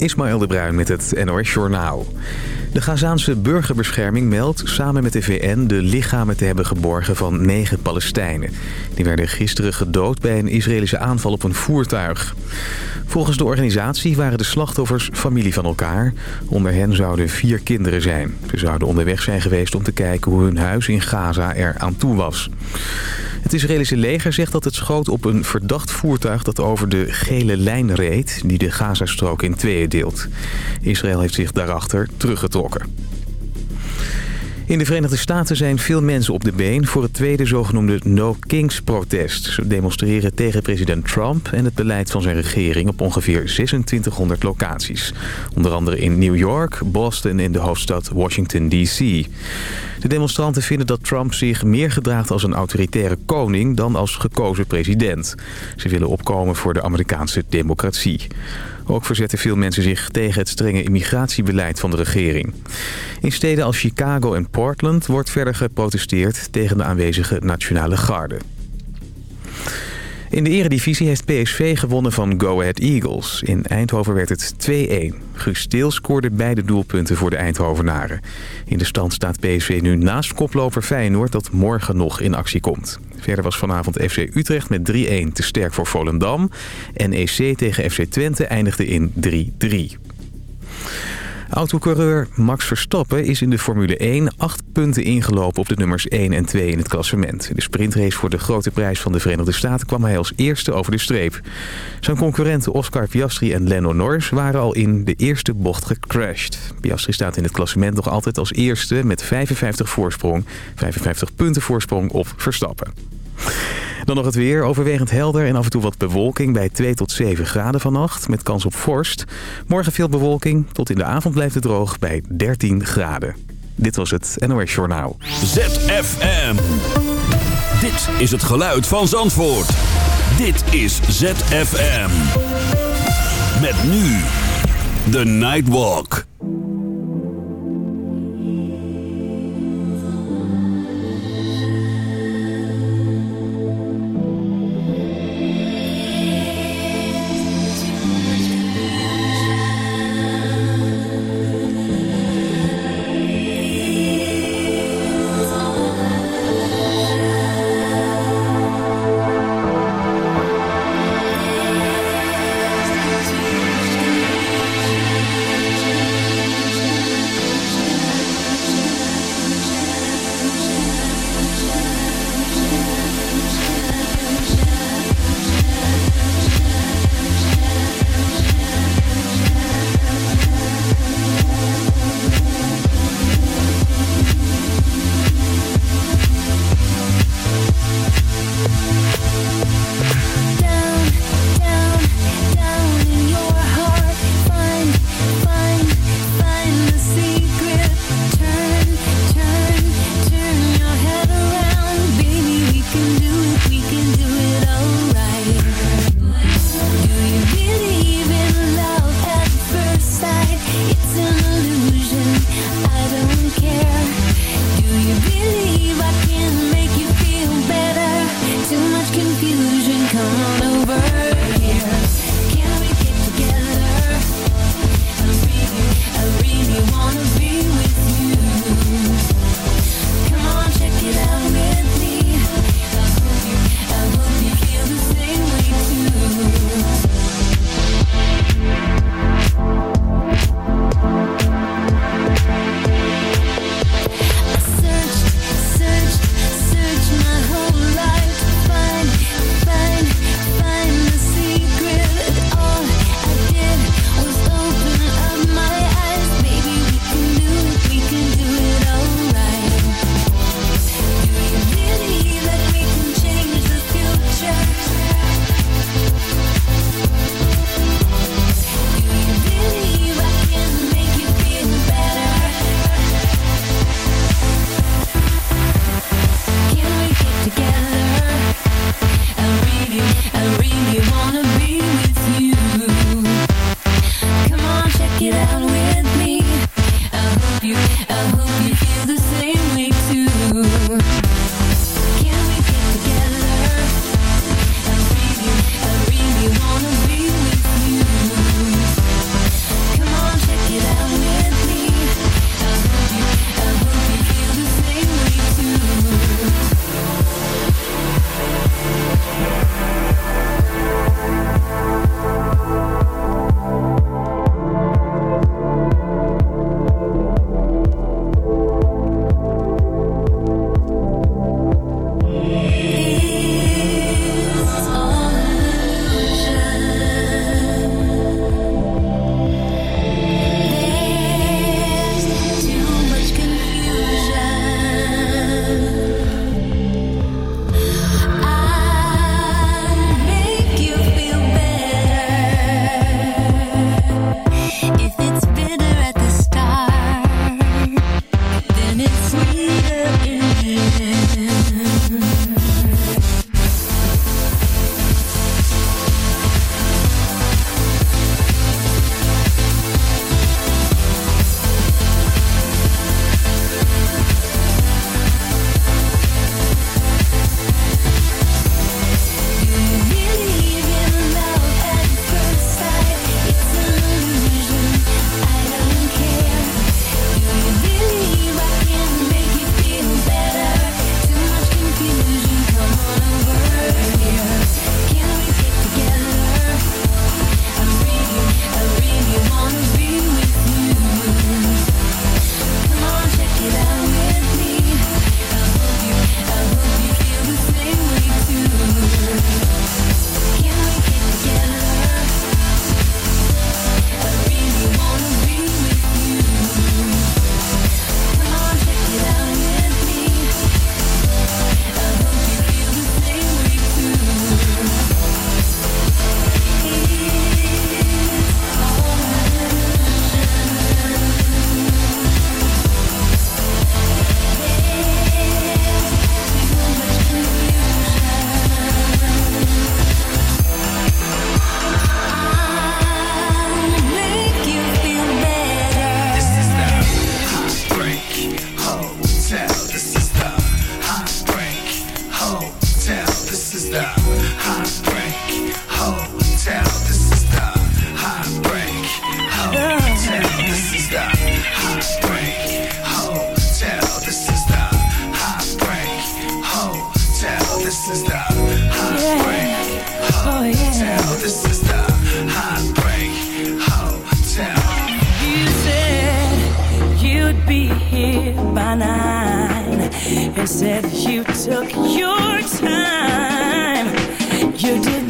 Ismaël de Bruin met het NOS Journaal. De Gazaanse burgerbescherming meldt samen met de VN de lichamen te hebben geborgen van negen Palestijnen. Die werden gisteren gedood bij een Israëlische aanval op een voertuig. Volgens de organisatie waren de slachtoffers familie van elkaar. Onder hen zouden vier kinderen zijn. Ze zouden onderweg zijn geweest om te kijken hoe hun huis in Gaza er aan toe was. Het Israëlische leger zegt dat het schoot op een verdacht voertuig dat over de gele lijn reed... die de Gazastrook in tweeën deelt. Israël heeft zich daarachter teruggetrokken. In de Verenigde Staten zijn veel mensen op de been voor het tweede zogenoemde No Kings-protest. Ze demonstreren tegen president Trump en het beleid van zijn regering op ongeveer 2600 locaties. Onder andere in New York, Boston en de hoofdstad Washington D.C. De demonstranten vinden dat Trump zich meer gedraagt als een autoritaire koning dan als gekozen president. Ze willen opkomen voor de Amerikaanse democratie. Ook verzetten veel mensen zich tegen het strenge immigratiebeleid van de regering. In steden als Chicago en Portland wordt verder geprotesteerd tegen de aanwezige nationale garde. In de eredivisie heeft PSV gewonnen van Go Ahead Eagles. In Eindhoven werd het 2-1. Guus scoorde beide doelpunten voor de Eindhovenaren. In de stand staat PSV nu naast koploper Feyenoord dat morgen nog in actie komt. Verder was vanavond FC Utrecht met 3-1 te sterk voor Volendam. En EC tegen FC Twente eindigde in 3-3. Autocoureur Max Verstappen is in de Formule 1 acht punten ingelopen op de nummers 1 en 2 in het klassement. In de sprintrace voor de grote prijs van de Verenigde Staten kwam hij als eerste over de streep. Zijn concurrenten Oscar Piastri en Lando Norris waren al in de eerste bocht gecrashed. Piastri staat in het klassement nog altijd als eerste met 55 voorsprong, 55 punten voorsprong op Verstappen. Dan nog het weer. Overwegend helder en af en toe wat bewolking bij 2 tot 7 graden vannacht. Met kans op vorst. Morgen veel bewolking. Tot in de avond blijft het droog bij 13 graden. Dit was het NOS Journaal. ZFM. Dit is het geluid van Zandvoort. Dit is ZFM. Met nu The Nightwalk. Hot Spring Hotel. This is the Hot Spring Hotel. This is the Hot Spring Hotel. You said you'd be here by nine. You said you took your time. You did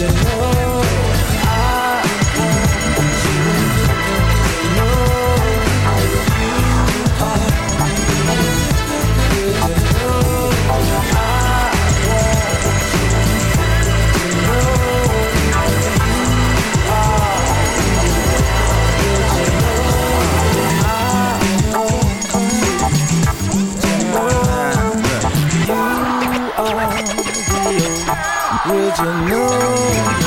you know 就能。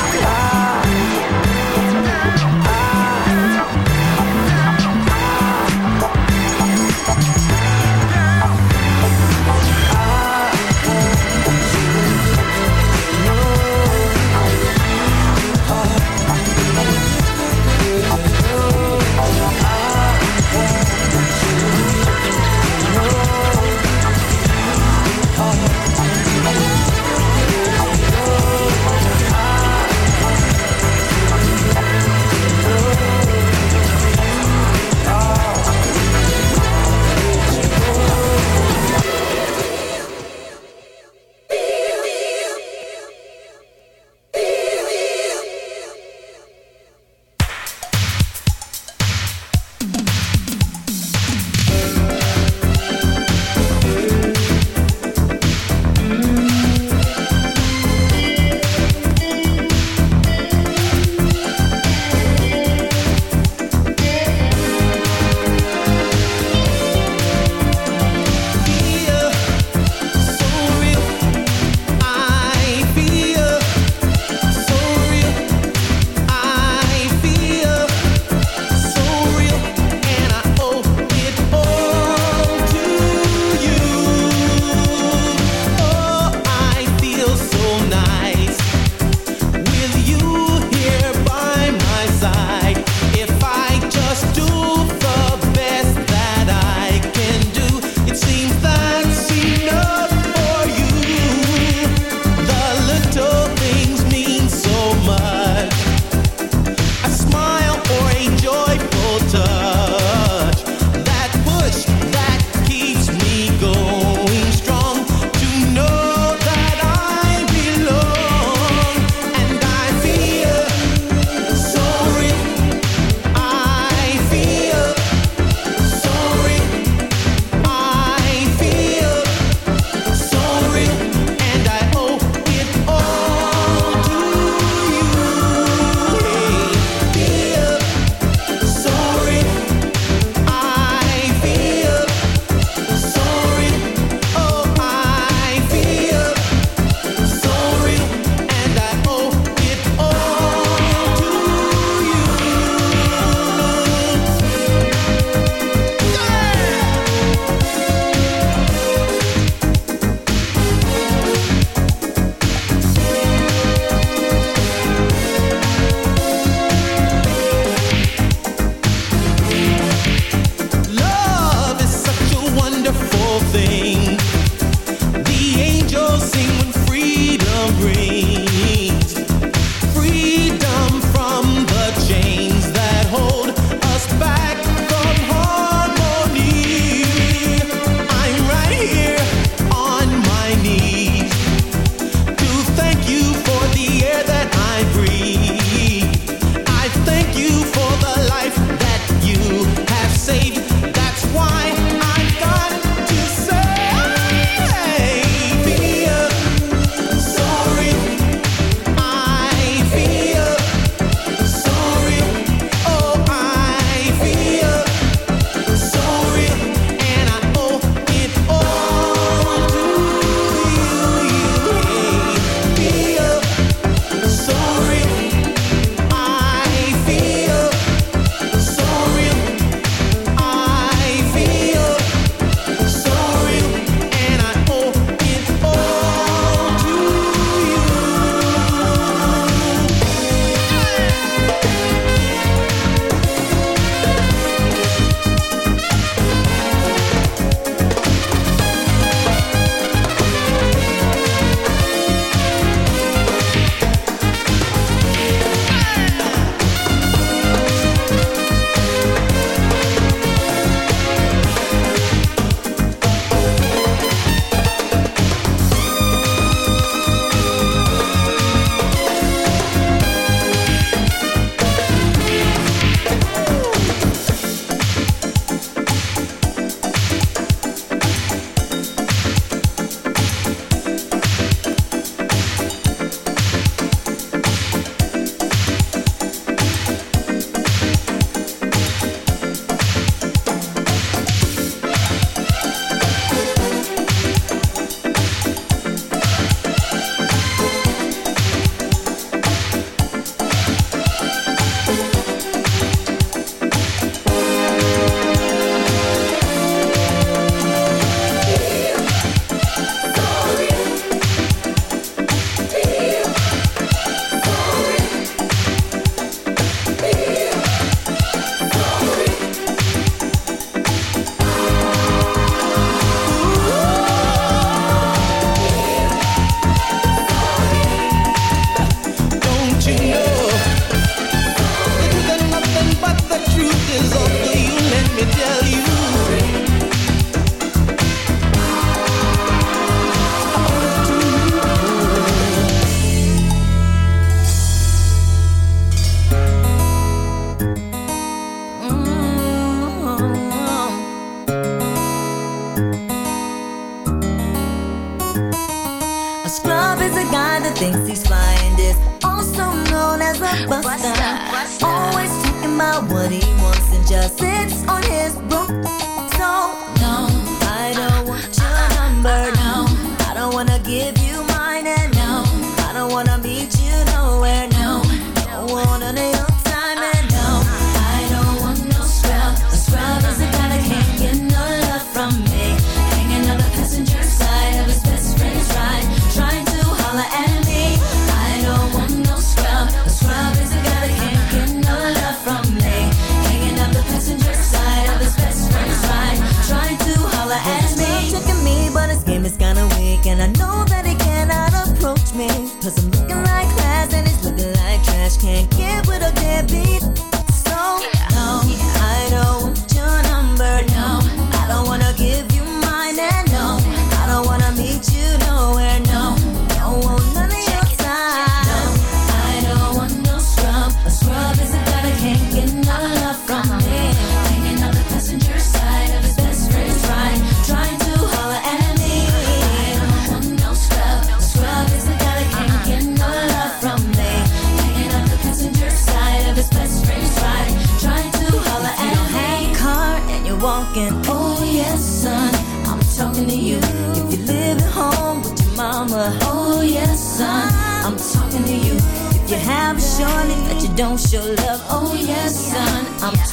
Honey, I'm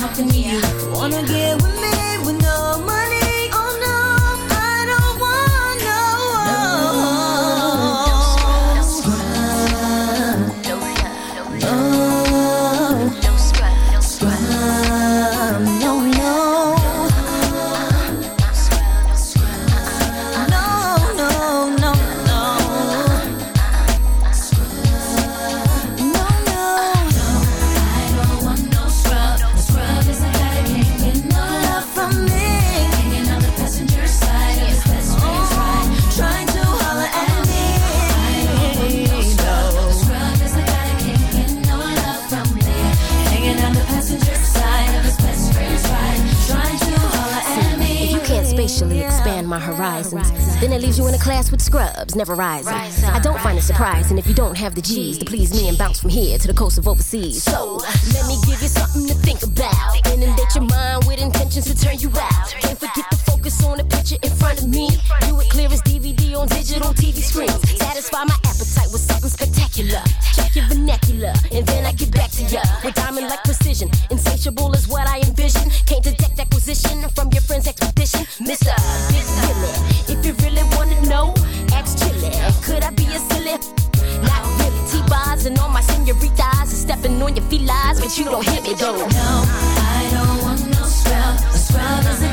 talking to you. Wanna get Then it leaves you in a class with scrubs, never rising. I don't find it surprising if you don't have the G's to please me and bounce from here to the coast of overseas. So let me give you something to think about. Inundate your mind with intentions to turn you out. Can't forget to focus on the picture in front of me. Do it clear as on digital TV screens. Satisfy my appetite with something spectacular. Check your vernacular, and then I get back to ya. With diamond like precision, insatiable is what I envision. Can't detect acquisition from your friend's expedition. Mr. Big if you really wanna know, ask Chilli. Could I be a silly? Not really. T-Boz and all my senoritas and stepping on your feet lies, but you don't hit me though. No, I don't want no scrub. A scrub isn't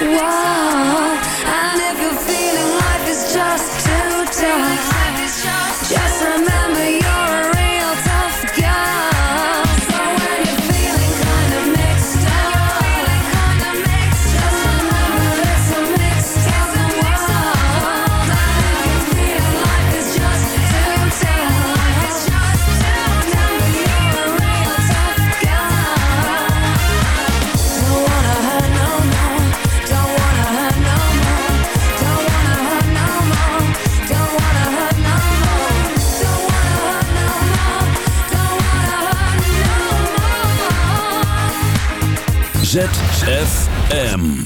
Wow. And if you're feeling life is just too tough ZFM.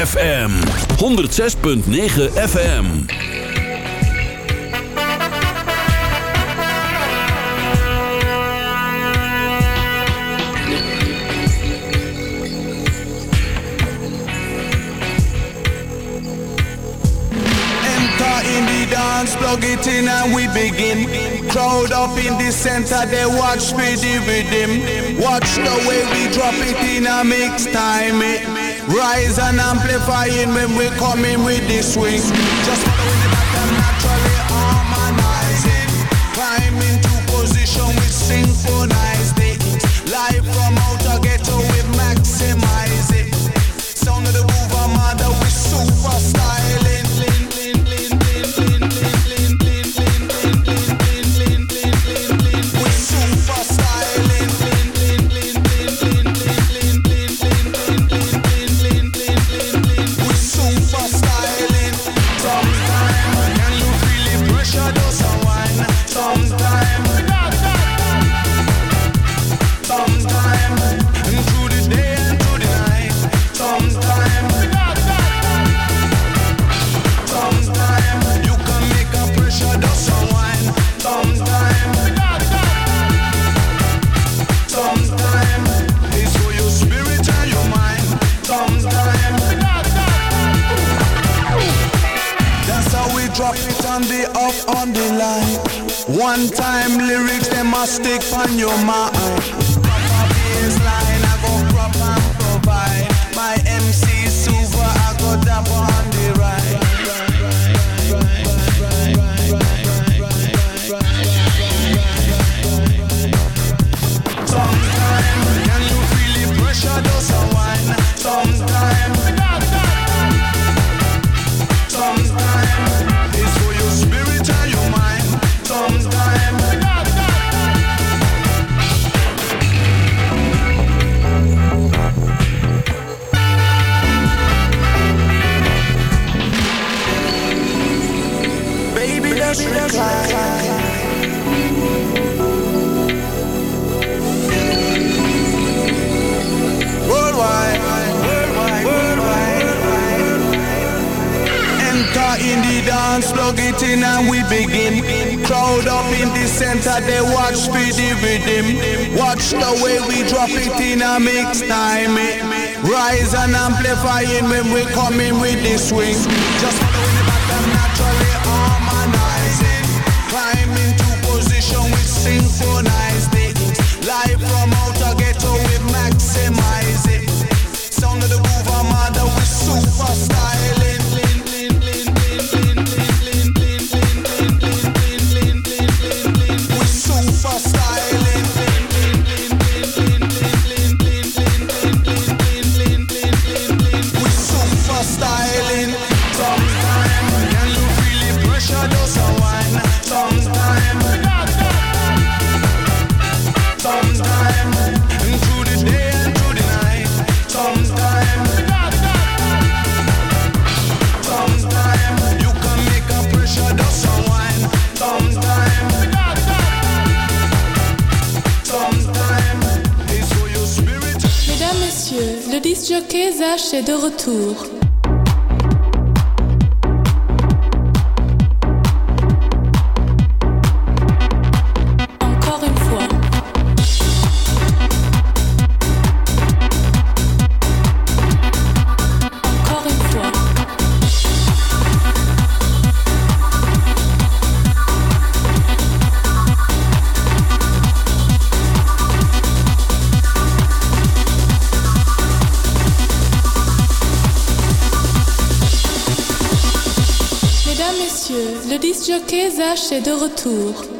FM 106.9 FM. dance, plug it in and we begin. Crowd up in the center, they watch me dividend. Watch the way we drop it in a mix time. It Rise and amplifying when we coming with the swing. Just follow the pattern naturally harmonizing. Climbing to position we synchronize. stick on your mind. begin. Crowd up in the center, they watch for the rhythm. Watch the way we drop it in a mix time. Rise and amplifying when we come in with the swing. Just J'ai de retour. visage est de retour.